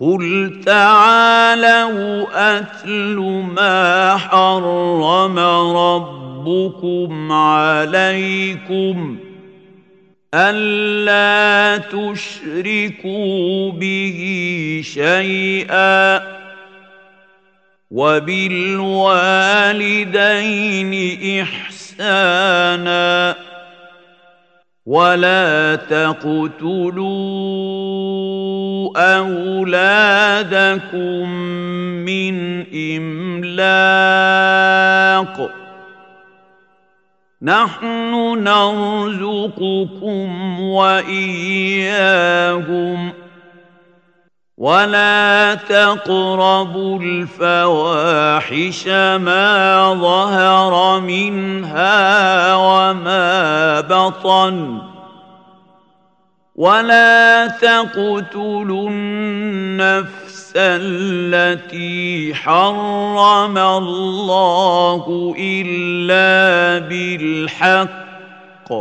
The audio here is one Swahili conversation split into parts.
قل تعالوا اتل ما حرم ربكم عليكم الا تشركوا به شيئا وبالوالدين احسانا ولا تقتلوا أولادكم من إملاق. نحن نرزقكم وإياهم. ولا تقربوا الفواحش ما ظهر منها وما بطن. ولا تقتلوا النفس التي حرم الله الا بالحق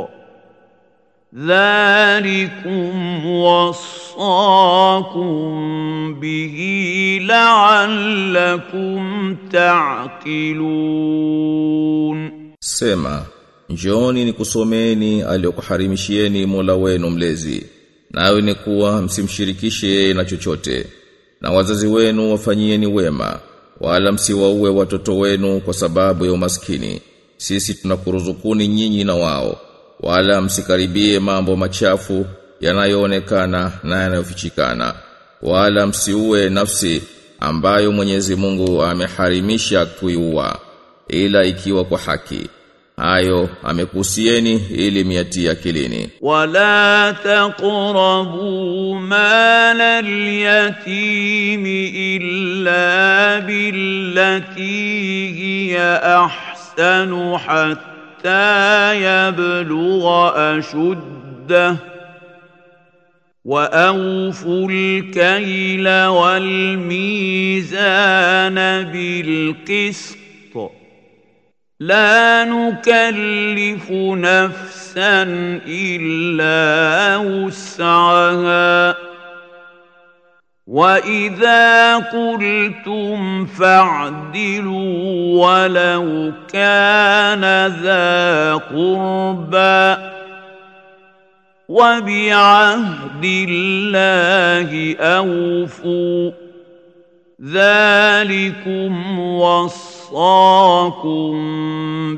ذلكم وصاكم به لعلكم تعقلون Sema, njooni nikusomeni aliyokuharimishieni Mola wenu mlezi. Nawe ni kuwa msimshirikishe yeye na chochote. Na wazazi wenu wafanyieni wema, wala msiwaue watoto wenu kwa sababu ya umaskini. Sisi tunakuruzukuni nyinyi na wao. Wala msikaribie mambo machafu yanayoonekana na yanayofichikana. Wala msiue nafsi ambayo Mwenyezi Mungu ameharimisha kuiua ila ikiwa kwa haki. ayo amekusieni ili miatia kilini wala taqrabu mala al-yatimi illa billati hiya ahsanu hatta yablugha ashuddah واوفوا الكيل والميزان بالقسط لا نكلف نفسا إلا وسعها. وإذا قلتم فاعدلوا ولو كان ذا قربى وبعهد الله أوفوا. ذلكم وصاكم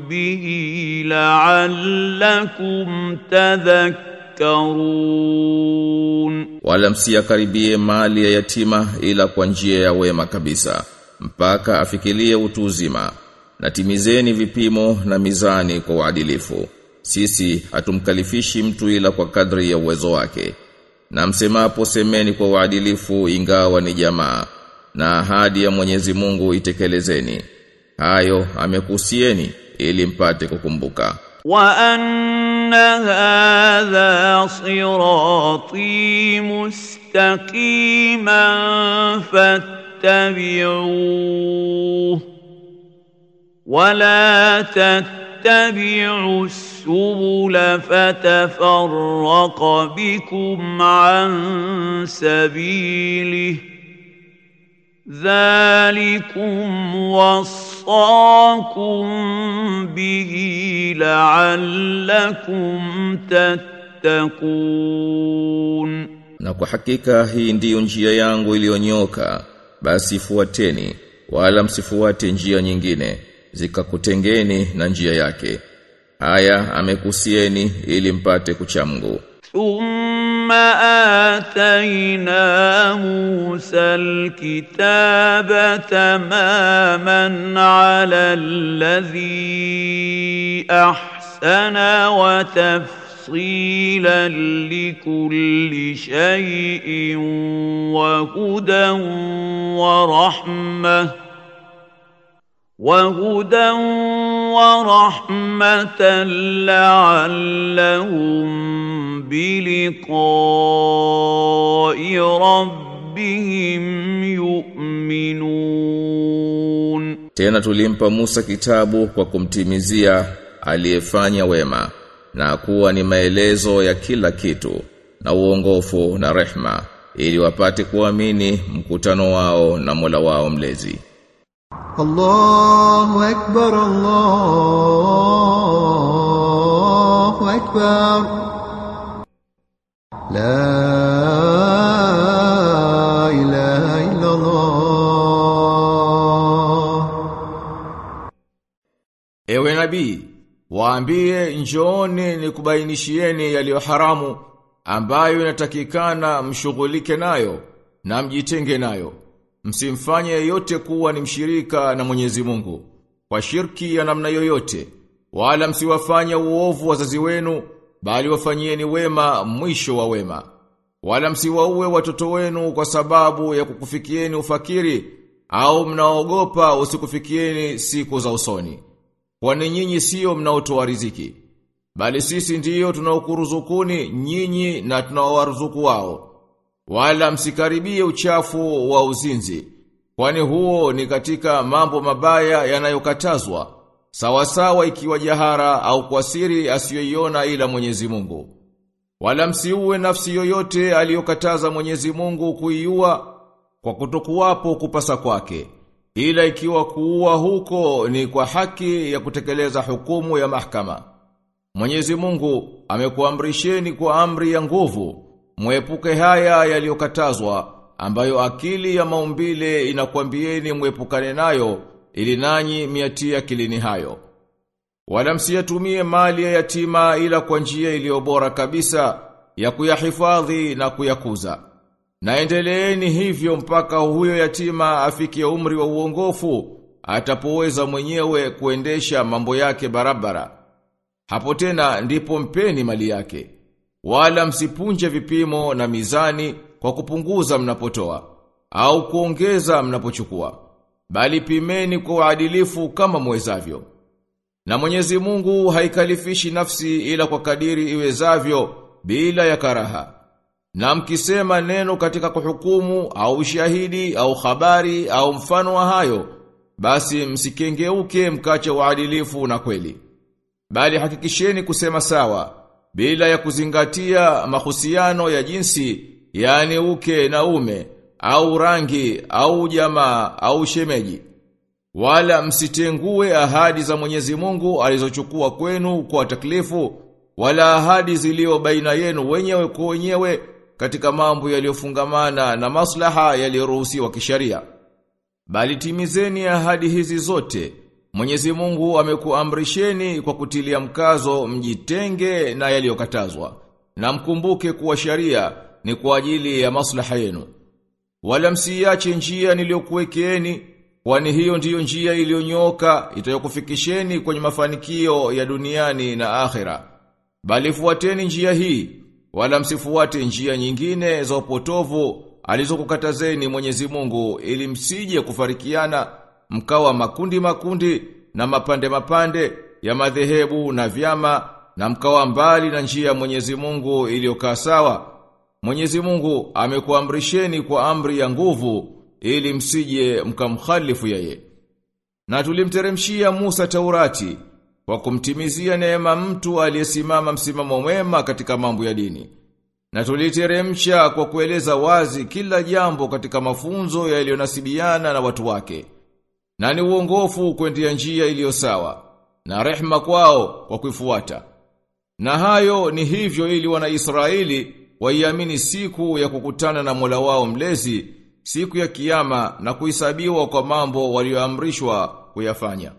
به لعلكم تذكرون Wala msiyakaribie mali ya yatima ila kwa njia ya wema kabisa mpaka afikilie utu uzima na timizeni vipimo na mizani kwa uadilifu sisi hatumkalifishi mtu ila kwa kadri ya uwezo wake na msemapo semeni kwa uadilifu ingawa ni jamaa na ahadi ya Mwenyezi Mungu itekelezeni ayo amekusieni ili mpate kukumbuka wa anna hadha sirati mustaqiman Wa la tattabi'u السبل فتفرق بكم عن سبيله ذلكم وصف وصاكم به لعلكم تتقون na kwa hakika hii ndiyo njia yangu iliyonyoka basi fuateni wala msifuate njia nyingine zikakutengeni na njia yake haya amekusieni ili mpate kuchamgu ثم آتينا موسى الكتاب تماما على الذي أحسن وتفصيلا لكل شيء وهدى ورحمة وهدى ورحمة لعلهم بلقاء ربهم يؤمنون Tena tulimpa Musa kitabu kwa kumtimizia aliyefanya wema na kuwa ni maelezo ya kila kitu na uongofu na rehma ili wapate kuamini mkutano wao na Mola wao mlezi الله أكبر الله أكبر la ilaha illa Allah. Ewe nabii, waambie njooni nikubainishieni yaliyo haramu ambayo inatakikana mshughulike nayo na mjitenge nayo. Msimfanye yeyote kuwa ni mshirika na Mwenyezi Mungu kwa shirki ya namna yoyote wala msiwafanye uovu wazazi wenu bali wafanyieni wema mwisho wa wema. Wala msiwaue watoto wenu kwa sababu ya kukufikieni ufakiri au mnaogopa usikufikieni siku za usoni. Kwani nyinyi sio mnaotoa riziki, bali sisi ndiyo tunaokuruzukuni nyinyi na tunaowaruzuku wao. Wala msikaribie uchafu wa uzinzi, kwani huo ni katika mambo mabaya yanayokatazwa, sawasawa ikiwa jahara au kwa siri asiyoiona ila Mwenyezi Mungu. Wala msiuwe nafsi yoyote aliyokataza Mwenyezi Mungu kuiua kwa kutokuwapo kupasa kwake. Ila ikiwa kuua huko ni kwa haki ya kutekeleza hukumu ya mahkama. Mwenyezi Mungu amekuamrisheni kwa amri ya nguvu, mwepuke haya yaliyokatazwa ambayo akili ya maumbile inakwambieni mwepukane nayo ili nanyi miatia kilini hayo. Wala msiyatumie mali ya yatima ila kwa njia iliyobora kabisa ya kuyahifadhi na kuyakuza. Naendeleeni hivyo mpaka huyo yatima afikie umri wa uongofu, atapoweza mwenyewe kuendesha mambo yake barabara. Hapo tena ndipo mpeni mali yake. Wala msipunje vipimo na mizani kwa kupunguza mnapotoa, au kuongeza mnapochukua. Bali pimeni kwa uadilifu kama mwezavyo. Na Mwenyezi Mungu haikalifishi nafsi ila kwa kadiri iwezavyo bila ya karaha. Na mkisema neno katika kuhukumu au shahidi au habari au mfano wa hayo, basi msikengeuke mkache uadilifu na kweli. Bali hakikisheni kusema sawa, bila ya kuzingatia mahusiano ya jinsi, yani uke na ume, au rangi, au jamaa, au shemeji. Wala msitengue ahadi za Mwenyezi Mungu alizochukua kwenu kwa taklifu, wala ahadi zilio baina yenu wenyewe kwa wenyewe katika mambo yaliyofungamana na maslaha yaliyoruhusiwa kisharia. Bali timizeni ahadi hizi zote. Mwenyezi Mungu amekuamrisheni kwa kutilia mkazo mjitenge na yaliyokatazwa. Na mkumbuke kuwa sharia ni kwa ajili ya maslaha yenu. Wala msiache njia niliyokuwekeeni kwani hiyo ndiyo njia iliyonyoka itayokufikisheni kwenye mafanikio ya duniani na akhera. Bali fuateni njia hii wala msifuate njia nyingine za upotovu alizokukatazeni Mwenyezi Mungu ili msije kufarikiana mkawa makundi makundi na mapande mapande ya madhehebu na vyama na mkawa mbali na njia ya Mwenyezi Mungu iliyokaa sawa. Mwenyezi Mungu amekuamrisheni kwa amri ya nguvu ili msije mkamkhalifu yeye. Na tulimteremshia Musa Taurati kwa kumtimizia neema mtu aliyesimama msimamo mwema katika mambo ya dini. Na tuliteremsha kwa kueleza wazi kila jambo katika mafunzo yaliyonasibiana na watu wake. Na ni uongofu kuendea njia iliyo sawa na rehma kwao kwa kuifuata. Na hayo ni hivyo ili wana Israeli waiamini siku ya kukutana na Mola wao mlezi siku ya kiyama na kuhesabiwa kwa mambo walioamrishwa kuyafanya.